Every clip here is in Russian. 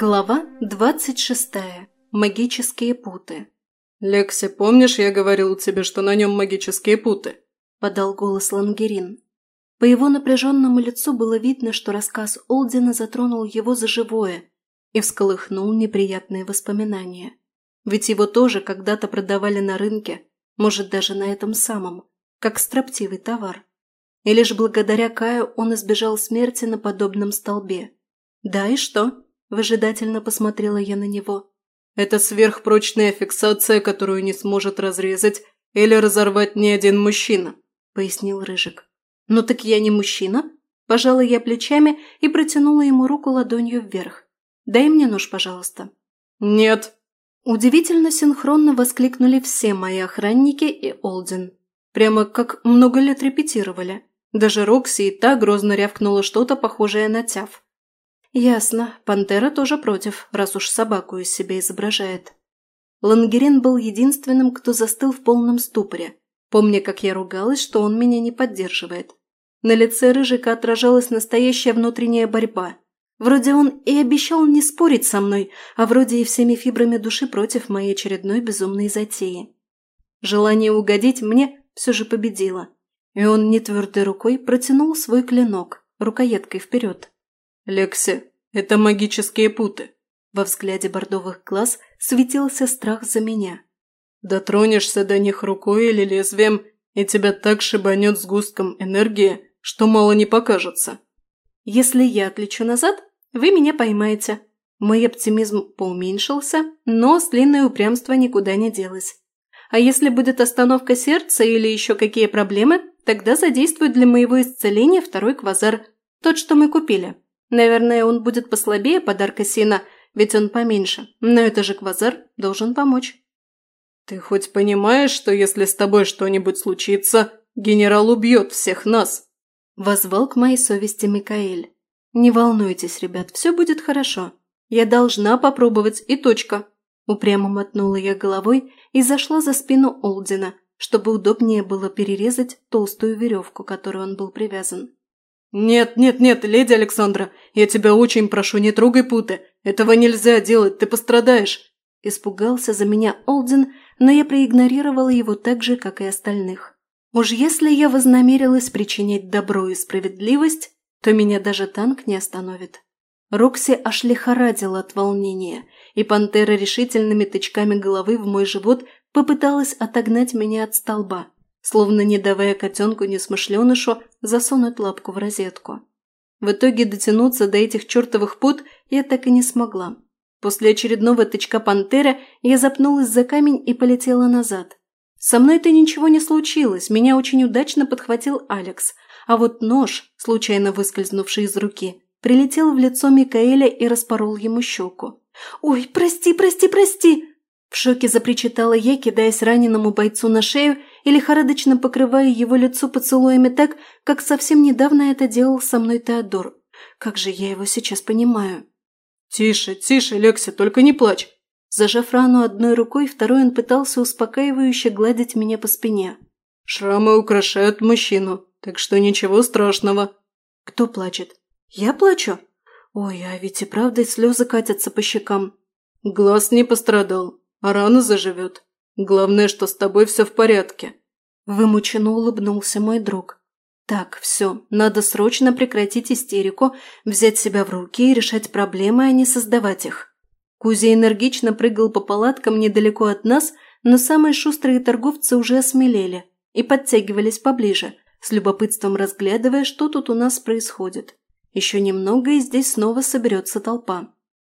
Глава 26. Магические путы. «Лекси, помнишь, я говорил тебе, что на нем магические путы?» – подал голос Лангерин. По его напряженному лицу было видно, что рассказ Олдина затронул его за живое и всколыхнул неприятные воспоминания. Ведь его тоже когда-то продавали на рынке, может, даже на этом самом, как строптивый товар. И лишь благодаря Каю он избежал смерти на подобном столбе. «Да и что?» – выжидательно посмотрела я на него. «Это сверхпрочная фиксация, которую не сможет разрезать или разорвать ни один мужчина», – пояснил Рыжик. «Ну так я не мужчина?» Пожала я плечами и протянула ему руку ладонью вверх. «Дай мне нож, пожалуйста». «Нет». Удивительно синхронно воскликнули все мои охранники и Олден. Прямо как много лет репетировали. Даже Рокси и та грозно рявкнула что-то похожее на тяв. Ясно, пантера тоже против, раз уж собаку из себя изображает. Лангерин был единственным, кто застыл в полном ступоре, помня, как я ругалась, что он меня не поддерживает. На лице Рыжика отражалась настоящая внутренняя борьба. Вроде он и обещал не спорить со мной, а вроде и всеми фибрами души против моей очередной безумной затеи. Желание угодить мне все же победило, и он нетвердой рукой протянул свой клинок, рукояткой вперед. «Лекси, это магические путы!» Во взгляде бордовых глаз светился страх за меня. «Дотронешься до них рукой или лезвием, и тебя так шибанет сгустком энергии, что мало не покажется». «Если я отлечу назад, вы меня поймаете». Мой оптимизм поуменьшился, но с длинное упрямство никуда не делось. А если будет остановка сердца или еще какие проблемы, тогда задействуют для моего исцеления второй квазар, тот, что мы купили. Наверное, он будет послабее подарка Сина, ведь он поменьше, но это же квазар должен помочь. «Ты хоть понимаешь, что если с тобой что-нибудь случится, генерал убьет всех нас?» Возвал к моей совести Микаэль. «Не волнуйтесь, ребят, все будет хорошо. Я должна попробовать, и точка». Упрямо мотнула я головой и зашла за спину Олдина, чтобы удобнее было перерезать толстую веревку, которой он был привязан. «Нет, нет, нет, леди Александра, я тебя очень прошу, не трогай путы. Этого нельзя делать, ты пострадаешь». Испугался за меня Олден, но я проигнорировала его так же, как и остальных. Уж если я вознамерилась причинять добро и справедливость, то меня даже танк не остановит. Рокси аж лихорадила от волнения, и пантера решительными тычками головы в мой живот попыталась отогнать меня от столба словно не давая котенку-несмышленышу засунуть лапку в розетку. В итоге дотянуться до этих чертовых пут я так и не смогла. После очередного тычка пантеры я запнулась за камень и полетела назад. Со мной-то ничего не случилось, меня очень удачно подхватил Алекс, а вот нож, случайно выскользнувший из руки, прилетел в лицо Микаэля и распорол ему щеку. «Ой, прости, прости, прости!» В шоке запричитала я, кидаясь раненому бойцу на шею и лихорадочно покрывая его лицо поцелуями так, как совсем недавно это делал со мной Теодор. Как же я его сейчас понимаю. «Тише, тише, Лекси, только не плачь!» Зажав рану одной рукой, второй он пытался успокаивающе гладить меня по спине. «Шрамы украшают мужчину, так что ничего страшного». «Кто плачет? Я плачу? Ой, а ведь и правда слезы катятся по щекам». «Глаз не пострадал, а рана заживет. Главное, что с тобой все в порядке». Вымученно улыбнулся мой друг. «Так, все, надо срочно прекратить истерику, взять себя в руки и решать проблемы, а не создавать их». Кузя энергично прыгал по палаткам недалеко от нас, но самые шустрые торговцы уже осмелели и подтягивались поближе, с любопытством разглядывая, что тут у нас происходит. Еще немного, и здесь снова соберется толпа.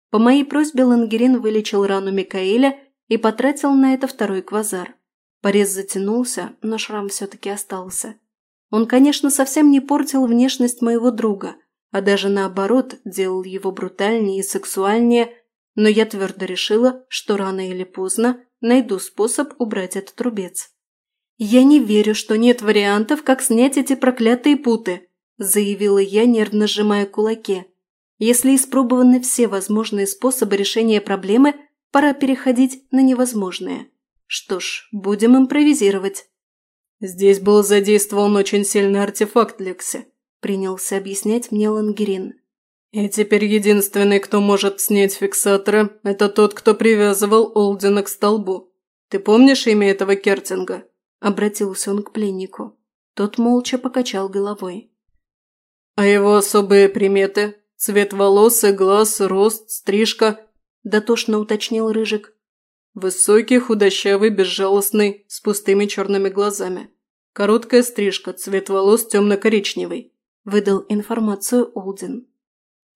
По моей просьбе Лангерин вылечил рану Микаэля и потратил на это второй квазар. Порез затянулся, но шрам все-таки остался. Он, конечно, совсем не портил внешность моего друга, а даже наоборот делал его брутальнее и сексуальнее, но я твердо решила, что рано или поздно найду способ убрать этот рубец. «Я не верю, что нет вариантов, как снять эти проклятые путы», заявила я, нервно сжимая кулаки. «Если испробованы все возможные способы решения проблемы, Пора переходить на невозможное. Что ж, будем импровизировать. «Здесь был задействован очень сильный артефакт, Лекси», – принялся объяснять мне Лангерин. И теперь единственный, кто может снять фиксатора, это тот, кто привязывал Олдина к столбу. Ты помнишь имя этого Кертинга?» Обратился он к пленнику. Тот молча покачал головой. «А его особые приметы? Цвет волос и глаз, рост, стрижка?» – дотошно уточнил Рыжик. «Высокий, худощавый, безжалостный, с пустыми черными глазами. Короткая стрижка, цвет волос темно-коричневый», – выдал информацию Олдин.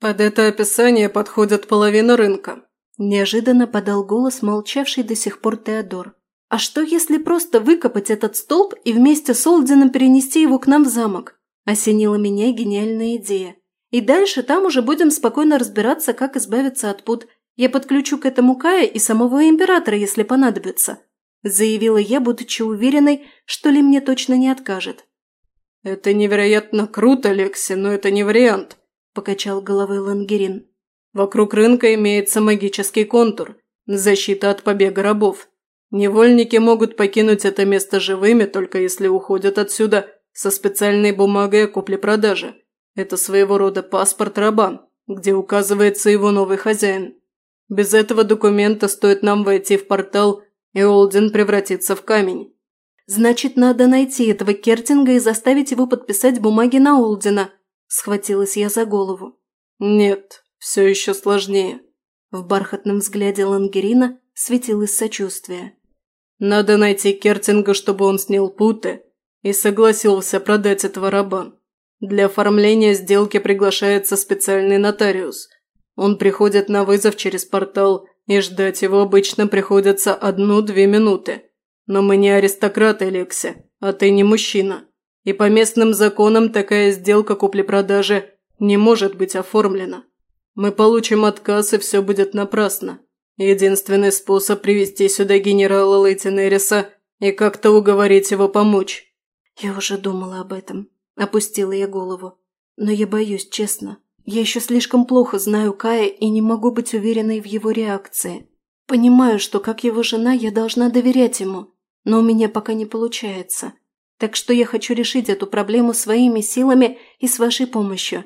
«Под это описание подходит половина рынка», – неожиданно подал голос молчавший до сих пор Теодор. «А что, если просто выкопать этот столб и вместе с Олдином перенести его к нам в замок?» – осенила меня гениальная идея. «И дальше там уже будем спокойно разбираться, как избавиться от пут. Я подключу к этому Кая и самого императора, если понадобится», – заявила я, будучи уверенной, что Ли мне точно не откажет. «Это невероятно круто, Лекси, но это не вариант», покачал головой Лангерин. «Вокруг рынка имеется магический контур, защита от побега рабов. Невольники могут покинуть это место живыми, только если уходят отсюда со специальной бумагой о купле-продаже. Это своего рода паспорт раба, где указывается его новый хозяин. Без этого документа стоит нам войти в портал, и Олден превратится в камень». «Значит, надо найти этого Кертинга и заставить его подписать бумаги на Олдена», – схватилась я за голову. «Нет, все еще сложнее». В бархатном взгляде Лангерина светилось сочувствие. «Надо найти Кертинга, чтобы он снял путы и согласился продать этого раба. Для оформления сделки приглашается специальный нотариус. Он приходит на вызов через портал, и ждать его обычно приходится одну-две минуты. Но мы не аристократы, Лекси, а ты не мужчина. И по местным законам такая сделка купли-продажи не может быть оформлена. Мы получим отказ, и все будет напрасно. Единственный способ привести сюда генерала Лейтенериса и как-то уговорить его помочь». «Я уже думала об этом», – опустила я голову. «Но я боюсь, честно. Я еще слишком плохо знаю Кая и не могу быть уверенной в его реакции. Понимаю, что как его жена я должна доверять ему, но у меня пока не получается. Так что я хочу решить эту проблему своими силами и с вашей помощью.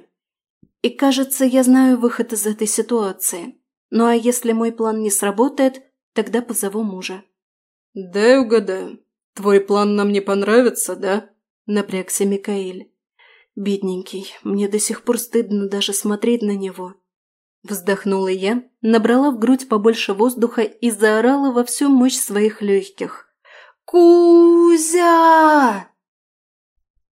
И кажется, я знаю выход из этой ситуации. Ну а если мой план не сработает, тогда позову мужа». «Дай угадаю. Твой план нам не понравится, да?» – напрягся Микаэль. «Бедненький, мне до сих пор стыдно даже смотреть на него». Вздохнула я, набрала в грудь побольше воздуха и заорала во всю мощь своих легких. «Кузя!»